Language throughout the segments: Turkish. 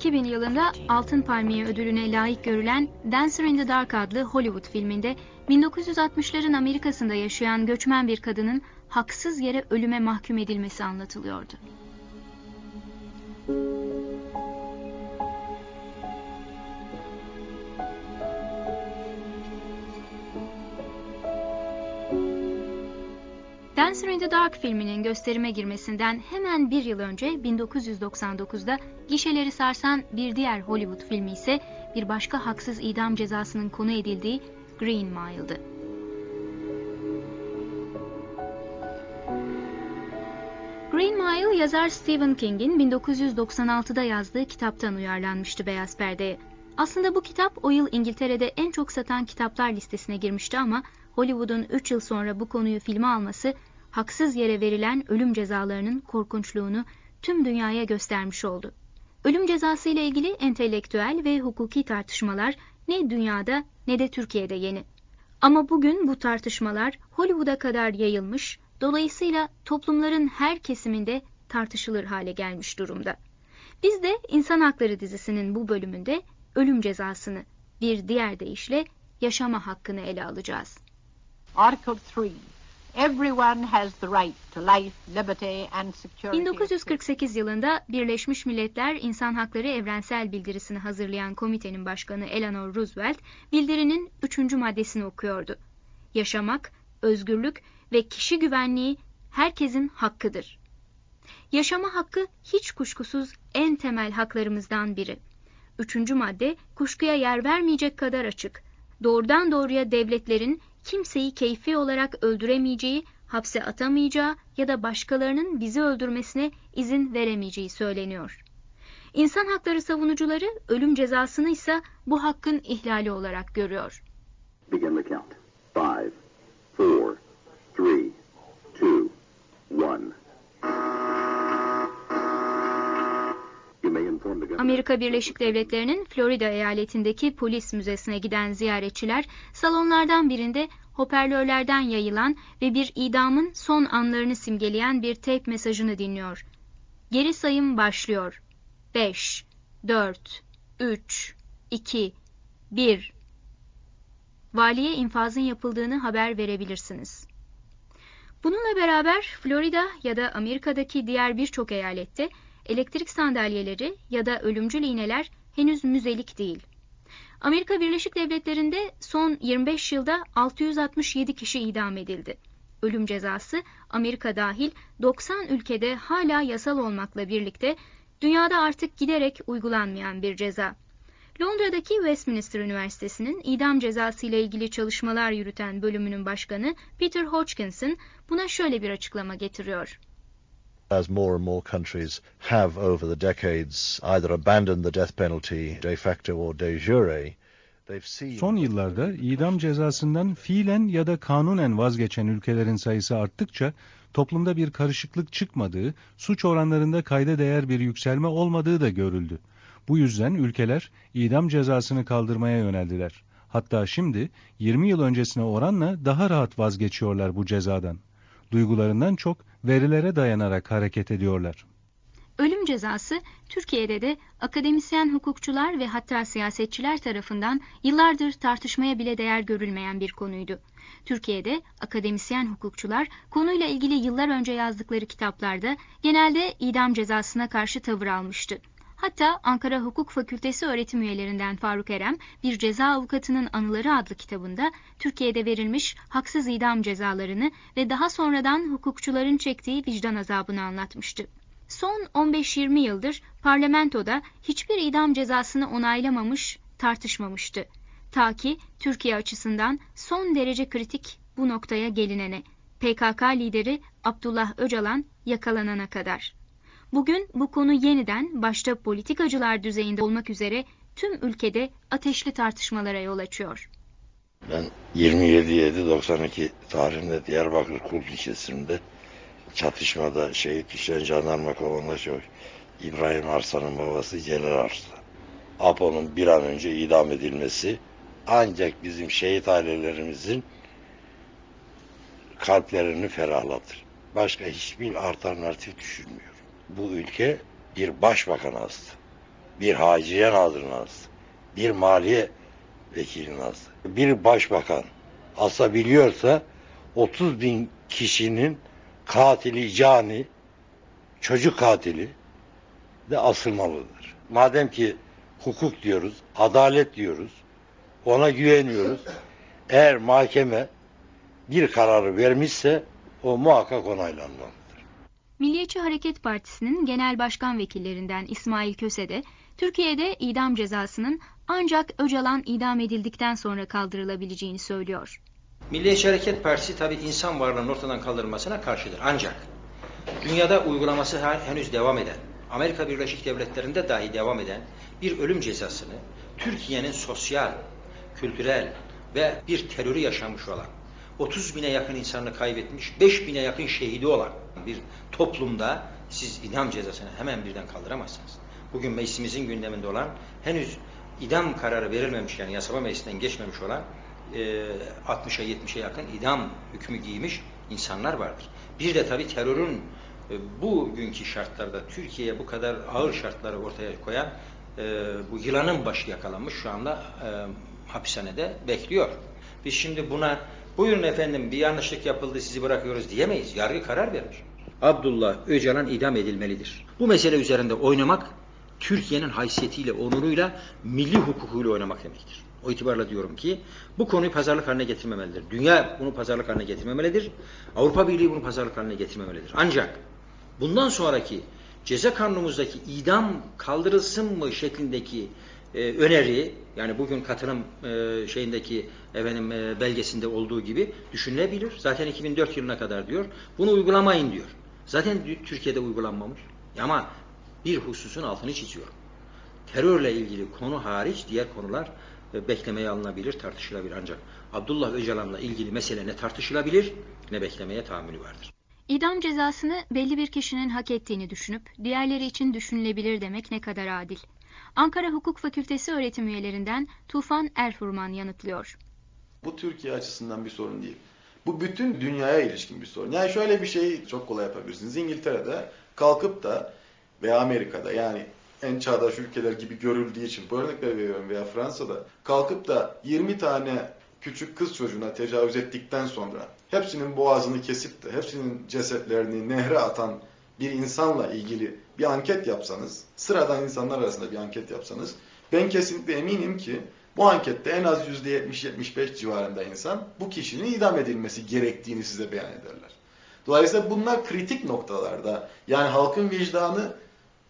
2000 yılında Altın Palmiye ödülüne layık görülen Dancer in the Dark adlı Hollywood filminde 1960'ların Amerika'sında yaşayan göçmen bir kadının haksız yere ölüme mahkum edilmesi anlatılıyordu. The Dark filminin gösterime girmesinden hemen bir yıl önce 1999'da gişeleri sarsan bir diğer Hollywood filmi ise bir başka haksız idam cezasının konu edildiği Green Mile'dı. Green Mile yazar Stephen King'in 1996'da yazdığı kitaptan uyarlanmıştı Beyaz Perde'ye. Aslında bu kitap o yıl İngiltere'de en çok satan kitaplar listesine girmişti ama Hollywood'un 3 yıl sonra bu konuyu filme alması haksız yere verilen ölüm cezalarının korkunçluğunu tüm dünyaya göstermiş oldu. Ölüm cezası ile ilgili entelektüel ve hukuki tartışmalar ne dünyada ne de Türkiye'de yeni. Ama bugün bu tartışmalar Hollywood'a kadar yayılmış, dolayısıyla toplumların her kesiminde tartışılır hale gelmiş durumda. Biz de İnsan Hakları dizisinin bu bölümünde ölüm cezasını, bir diğer deyişle yaşama hakkını ele alacağız. Article 3 Everyone has the right to life, liberty and security. 1948 yılında Birleşmiş Milletler İnsan Hakları Evrensel Bildirisini hazırlayan komitenin başkanı Eleanor Roosevelt bildirinin üçüncü maddesini okuyordu. Yaşamak, özgürlük ve kişi güvenliği herkesin hakkıdır. Yaşama hakkı hiç kuşkusuz en temel haklarımızdan biri. Üçüncü madde kuşkuya yer vermeyecek kadar açık. Doğrudan doğruya devletlerin kimseyi keyfi olarak öldüremeyeceği, hapse atamayacağı ya da başkalarının bizi öldürmesine izin veremeyeceği söyleniyor. İnsan hakları savunucuları ölüm cezasını ise bu hakkın ihlali olarak görüyor. Begin the count. Five, Amerika Birleşik Devletleri'nin Florida eyaletindeki polis müzesine giden ziyaretçiler salonlardan birinde hoparlörlerden yayılan ve bir idamın son anlarını simgeleyen bir tape mesajını dinliyor. Geri sayım başlıyor. 5, 4, 3, 2, 1. Valiye infazın yapıldığını haber verebilirsiniz. Bununla beraber Florida ya da Amerika'daki diğer birçok eyalette elektrik sandalyeleri ya da ölümcül iğneler henüz müzelik değil. Amerika Birleşik Devletleri'nde son 25 yılda 667 kişi idam edildi. Ölüm cezası Amerika dahil 90 ülkede hala yasal olmakla birlikte dünyada artık giderek uygulanmayan bir ceza. Londra'daki Westminster Üniversitesi'nin idam cezası ile ilgili çalışmalar yürüten bölümünün başkanı Peter Hodgkinson buna şöyle bir açıklama getiriyor as more and more countries have over the decades either abandoned the death penalty de facto or de jure, Son yıllarda idam cezasından fiilen ya da kanunen vazgeçen ülkelerin sayısı arttıkça toplumda bir karışıklık çıkmadığı, suç oranlarında kayda değer bir yükselme olmadığı da görüldü. Bu yüzden ülkeler idam cezasını kaldırmaya yöneldiler. Hatta şimdi 20 yıl öncesine oranla daha rahat vazgeçiyorlar bu cezadan. Duygularından çok verilere dayanarak hareket ediyorlar. Ölüm cezası Türkiye'de de akademisyen hukukçular ve hatta siyasetçiler tarafından yıllardır tartışmaya bile değer görülmeyen bir konuydu. Türkiye'de akademisyen hukukçular konuyla ilgili yıllar önce yazdıkları kitaplarda genelde idam cezasına karşı tavır almıştı. Hatta Ankara Hukuk Fakültesi öğretim üyelerinden Faruk Erem, Bir Ceza Avukatının Anıları adlı kitabında Türkiye'de verilmiş haksız idam cezalarını ve daha sonradan hukukçuların çektiği vicdan azabını anlatmıştı. Son 15-20 yıldır parlamentoda hiçbir idam cezasını onaylamamış, tartışmamıştı. Ta ki Türkiye açısından son derece kritik bu noktaya gelinene, PKK lideri Abdullah Öcalan yakalanana kadar. Bugün bu konu yeniden başta politikacılar düzeyinde olmak üzere tüm ülkede ateşli tartışmalara yol açıyor. Ben 27-7-92 tarihinde Diyarbakır Kulp ilçesinde çatışmada şehit düşen jandarma komandosu İbrahim Arslan'ın babası Celal Arslan. Apo'nun bir an önce idam edilmesi ancak bizim şehit ailelerimizin kalplerini ferahlatır. Başka hiçbir alternatif düşünmüyor bu ülke bir başbakan astı. bir Haciye Nazırı'nın ağzı, bir Maliye Vekilinin ağzı, bir başbakan asabiliyorsa 30 bin kişinin katili cani, çocuk katili de asılmalıdır. Madem ki hukuk diyoruz, adalet diyoruz, ona güveniyoruz. Eğer mahkeme bir kararı vermişse o muhakkak onaylanmalıdır. Milliyetçi Hareket Partisi'nin genel başkan vekillerinden İsmail Köse de Türkiye'de idam cezasının ancak Öcalan idam edildikten sonra kaldırılabileceğini söylüyor. Milliyetçi Hareket Partisi tabi insan varlığının ortadan kaldırılmasına karşıdır. Ancak dünyada uygulaması henüz devam eden, Amerika Birleşik Devletleri'nde dahi devam eden bir ölüm cezasını Türkiye'nin sosyal, kültürel ve bir terörü yaşamış olan 30 bine yakın insanını kaybetmiş, 5 bine yakın şehidi olan bir toplumda siz idam cezasını hemen birden kaldıramazsınız. Bugün meclisimizin gündeminde olan henüz idam kararı verilmemiş yani yasama meclisinden geçmemiş olan e, 60'a 70'e yakın idam hükmü giymiş insanlar vardır. Bir de tabii terörün e, bugünkü şartlarda Türkiye'ye bu kadar ağır şartları ortaya koyan e, bu yılanın başı yakalanmış şu anda e, hapishanede bekliyor. Biz şimdi buna buyurun efendim bir yanlışlık yapıldı sizi bırakıyoruz diyemeyiz. Yargı karar vermiş. Abdullah Öcalan idam edilmelidir. Bu mesele üzerinde oynamak Türkiye'nin haysiyetiyle, onuruyla, milli hukukuyla oynamak demektir. O itibarla diyorum ki bu konuyu pazarlık haline getirmemelidir. Dünya bunu pazarlık haline getirmemelidir. Avrupa Birliği bunu pazarlık haline getirmemelidir. Ancak bundan sonraki ceza kanunumuzdaki idam kaldırılsın mı şeklindeki e, öneri yani bugün katılım e, şeyindeki efendim e, belgesinde olduğu gibi düşünülebilir. Zaten 2004 yılına kadar diyor. Bunu uygulamayın diyor. Zaten Türkiye'de uygulanmamış. Ama bir hususun altını çiziyorum. Terörle ilgili konu hariç diğer konular e, beklemeye alınabilir, tartışılabilir. Ancak Abdullah Öcalan'la ilgili mesele ne tartışılabilir ne beklemeye tahammülü vardır. İdam cezasını belli bir kişinin hak ettiğini düşünüp diğerleri için düşünülebilir demek ne kadar adil. Ankara Hukuk Fakültesi öğretim üyelerinden Tufan Erfurman yanıtlıyor. Bu Türkiye açısından bir sorun değil. Bu bütün dünyaya ilişkin bir sorun. Yani şöyle bir şeyi çok kolay yapabilirsiniz. İngiltere'de kalkıp da veya Amerika'da yani en çağdaş ülkeler gibi görüldüğü için bu örnekleri veriyorum veya Fransa'da kalkıp da 20 tane küçük kız çocuğuna tecavüz ettikten sonra hepsinin boğazını kesip de hepsinin cesetlerini nehre atan bir insanla ilgili bir anket yapsanız, sıradan insanlar arasında bir anket yapsanız, ben kesinlikle eminim ki bu ankette en az %70-75 civarında insan bu kişinin idam edilmesi gerektiğini size beyan ederler. Dolayısıyla bunlar kritik noktalarda. Yani halkın vicdanı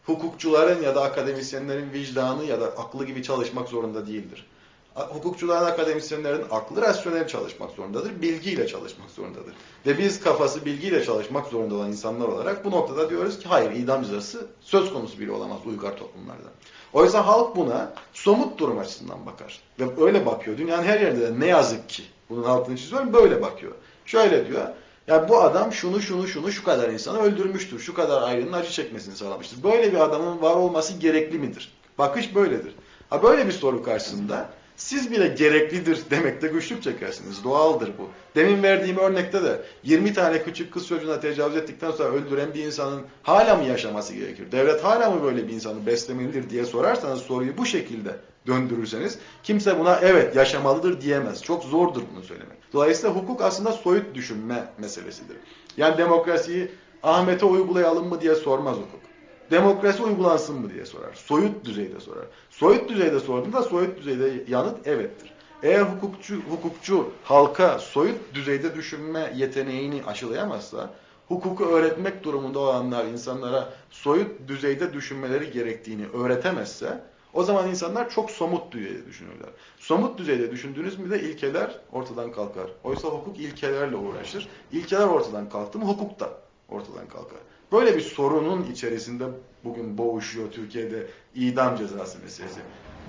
hukukçuların ya da akademisyenlerin vicdanı ya da aklı gibi çalışmak zorunda değildir. Hukukçuların, akademisyenlerin aklı rasyonel çalışmak zorundadır, bilgiyle çalışmak zorundadır. Ve biz kafası bilgiyle çalışmak zorunda olan insanlar olarak bu noktada diyoruz ki hayır idam cezası söz konusu bile olamaz uygar toplumlarda. Oysa halk buna somut durum açısından bakar. Ve öyle bakıyor. Dünyanın her yerinde de ne yazık ki bunun altını çiziyorum böyle bakıyor. Şöyle diyor. Ya bu adam şunu şunu şunu şu kadar insanı öldürmüştür. Şu kadar ayrının acı çekmesini sağlamıştır. Böyle bir adamın var olması gerekli midir? Bakış böyledir. Ha böyle bir soru karşısında siz bile gereklidir demekte güçlük çekersiniz. Doğaldır bu. Demin verdiğim örnekte de 20 tane küçük kız çocuğuna tecavüz ettikten sonra öldüren bir insanın hala mı yaşaması gerekir? Devlet hala mı böyle bir insanı beslemelidir diye sorarsanız soruyu bu şekilde döndürürseniz kimse buna evet yaşamalıdır diyemez. Çok zordur bunu söylemek. Dolayısıyla hukuk aslında soyut düşünme meselesidir. Yani demokrasiyi Ahmet'e uygulayalım mı diye sormaz hukuk. Demokrasi uygulansın mı diye sorar. Soyut düzeyde sorar. Soyut düzeyde sorduğunda soyut düzeyde yanıt evettir. Eğer hukukçu, hukukçu halka soyut düzeyde düşünme yeteneğini aşılayamazsa, hukuku öğretmek durumunda olanlar insanlara soyut düzeyde düşünmeleri gerektiğini öğretemezse, o zaman insanlar çok somut düzeyde düşünürler. Somut düzeyde düşündüğünüz mü de ilkeler ortadan kalkar. Oysa hukuk ilkelerle uğraşır. İlkeler ortadan kalktı mı hukuk da ortadan kalkar. Böyle bir sorunun içerisinde bugün boğuşuyor Türkiye'de idam cezası meselesi.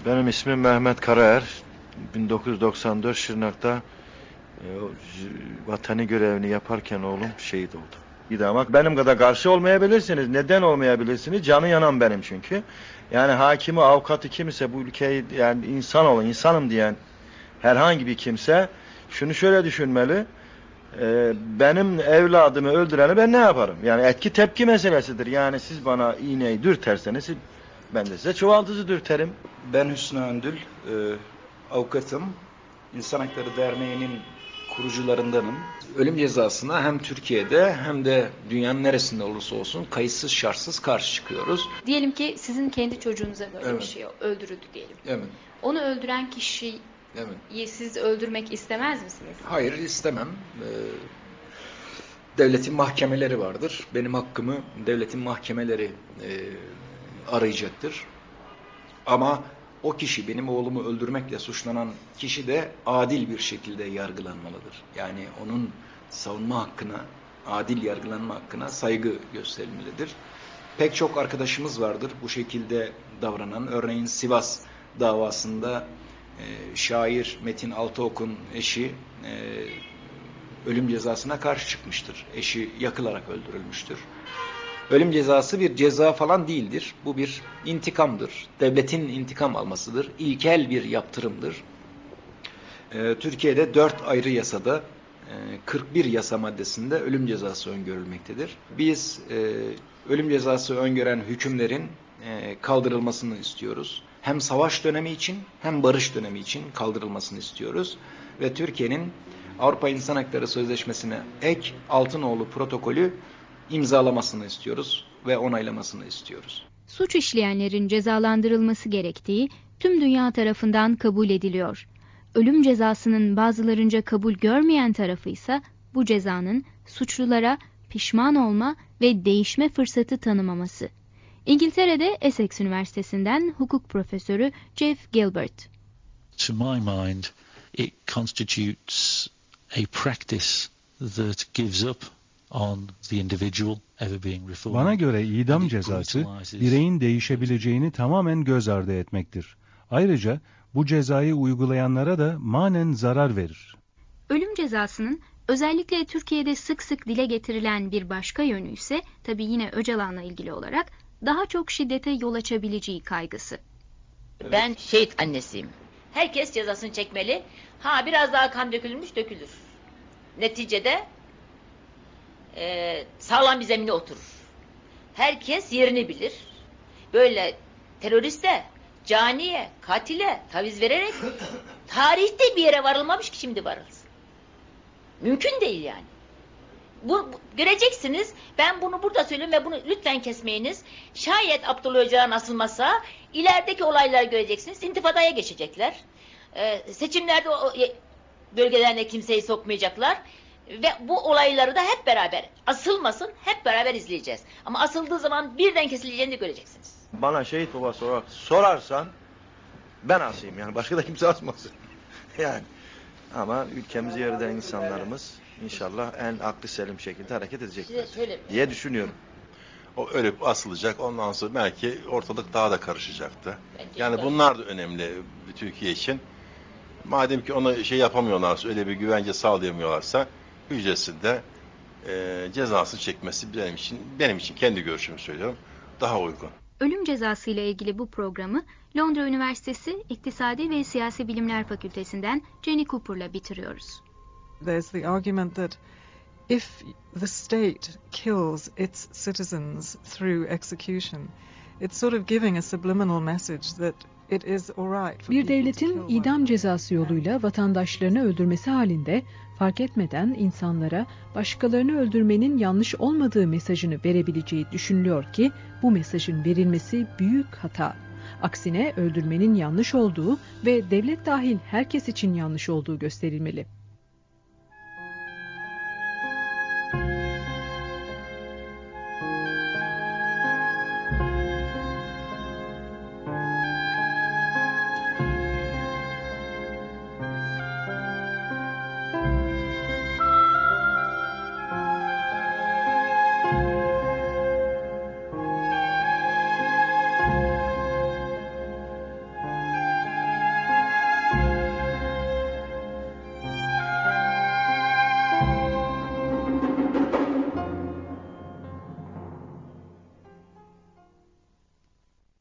Benim ismim Mehmet Karaer. 1994 Şırnak'ta e, vatani görevini yaparken oğlum şehit oldu. İdama benim kadar karşı olmayabilirsiniz. Neden olmayabilirsiniz? Canı yanan benim çünkü. Yani hakimi, avukatı kimse bu ülkeyi yani insan olan, insanım diyen herhangi bir kimse şunu şöyle düşünmeli e, benim evladımı öldüreni ben ne yaparım? Yani etki tepki meselesidir. Yani siz bana iğneyi dürterseniz Ben de size çuvaldızı dürterim. Ben Hüsnü Öndül, e, avukatım. İnsan Hakları Derneği'nin kurucularındanım. Ölüm cezasına hem Türkiye'de hem de dünyanın neresinde olursa olsun kayıtsız şartsız karşı çıkıyoruz. Diyelim ki sizin kendi çocuğunuza böyle Evet. bir şey öldürüldü diyelim. Evet, Onu öldüren kişiyi evet. siz öldürmek istemez misiniz? Hayır istemem. Ee, devletin mahkemeleri vardır. Benim hakkımı devletin mahkemeleri e, arayacaktır. Ama o kişi benim oğlumu öldürmekle suçlanan kişi de adil bir şekilde yargılanmalıdır. Yani onun savunma hakkına, adil yargılanma hakkına saygı gösterilmelidir. Pek çok arkadaşımız vardır bu şekilde davranan. Örneğin Sivas davasında e, şair Metin Altıok'un eşi e, ölüm cezasına karşı çıkmıştır. Eşi yakılarak öldürülmüştür. Ölüm cezası bir ceza falan değildir. Bu bir intikamdır. Devletin intikam almasıdır. İlkel bir yaptırımdır. Ee, Türkiye'de dört ayrı yasada e, 41 yasa maddesinde ölüm cezası öngörülmektedir. Biz e, ölüm cezası öngören hükümlerin e, kaldırılmasını istiyoruz. Hem savaş dönemi için hem barış dönemi için kaldırılmasını istiyoruz. Ve Türkiye'nin Avrupa İnsan Hakları Sözleşmesi'ne ek Altınoğlu protokolü imzalamasını istiyoruz ve onaylamasını istiyoruz. Suç işleyenlerin cezalandırılması gerektiği tüm dünya tarafından kabul ediliyor. Ölüm cezasının bazılarınca kabul görmeyen tarafı ise bu cezanın suçlulara pişman olma ve değişme fırsatı tanımaması. İngiltere'de Essex Üniversitesi'nden hukuk profesörü Jeff Gilbert. to my mind, it constitutes a practice that gives up on the individual ever being reformed. Bana göre idam cezası bireyin değişebileceğini tamamen göz ardı etmektir. Ayrıca bu cezayı uygulayanlara da manen zarar verir. Ölüm cezasının özellikle Türkiye'de sık sık dile getirilen bir başka yönü ise tabii yine Öcalan'la ilgili olarak daha çok şiddete yol açabileceği kaygısı. Ben şehit annesiyim. Herkes cezasını çekmeli. Ha biraz daha kan dökülmüş dökülür. Neticede e, sağlam bir zemine oturur. Herkes yerini bilir. Böyle teröriste, caniye, katile taviz vererek tarihte bir yere varılmamış ki şimdi varılsın. Mümkün değil yani. Bu, bu- göreceksiniz. Ben bunu burada söylüyorum ve bunu lütfen kesmeyiniz. Şayet Abdullah Öcalan asılmasa ilerideki olayları göreceksiniz. İntifadaya geçecekler. Ee, seçimlerde o, ye- bölgelerine kimseyi sokmayacaklar. Ve bu olayları da hep beraber asılmasın hep beraber izleyeceğiz. Ama asıldığı zaman birden kesileceğini de göreceksiniz. Bana şehit babası olarak sorarsan ben asayım yani başka da kimse asmasın. yani ama ülkemizi yer eden insanlarımız inşallah en aklı selim şekilde hareket edecekler diye düşünüyorum. O ölüp asılacak ondan sonra belki ortalık daha da karışacaktı. Bence Yani de. bunlar da önemli Türkiye için. Madem ki ona şey yapamıyorlarsa, öyle bir güvence sağlayamıyorlarsa hücresinde e, cezasını çekmesi benim için, benim için kendi görüşümü söylüyorum, daha uygun. Ölüm cezası ile ilgili bu programı Londra Üniversitesi İktisadi ve Siyasi Bilimler Fakültesinden Jenny Cooper'la bitiriyoruz. There's the argument that if the state kills its citizens through execution, it's sort of giving a subliminal message that it is alright for Bir devletin idam cezası yoluyla vatandaşlarını öldürmesi halinde fark etmeden insanlara başkalarını öldürmenin yanlış olmadığı mesajını verebileceği düşünülüyor ki bu mesajın verilmesi büyük hata. Aksine öldürmenin yanlış olduğu ve devlet dahil herkes için yanlış olduğu gösterilmeli.